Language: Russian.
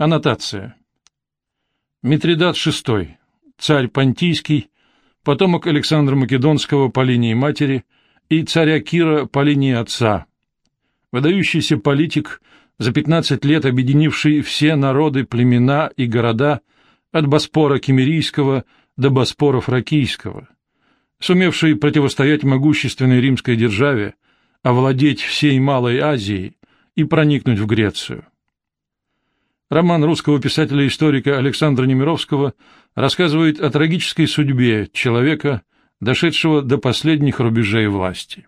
Аннотация. Митридат VI, царь Понтийский, потомок Александра Македонского по линии матери и царя Кира по линии отца, выдающийся политик, за 15 лет объединивший все народы, племена и города от Боспора Кемерийского до Боспора Фракийского, сумевший противостоять могущественной римской державе, овладеть всей Малой Азией и проникнуть в Грецию. Роман русского писателя-историка Александра Немировского рассказывает о трагической судьбе человека, дошедшего до последних рубежей власти.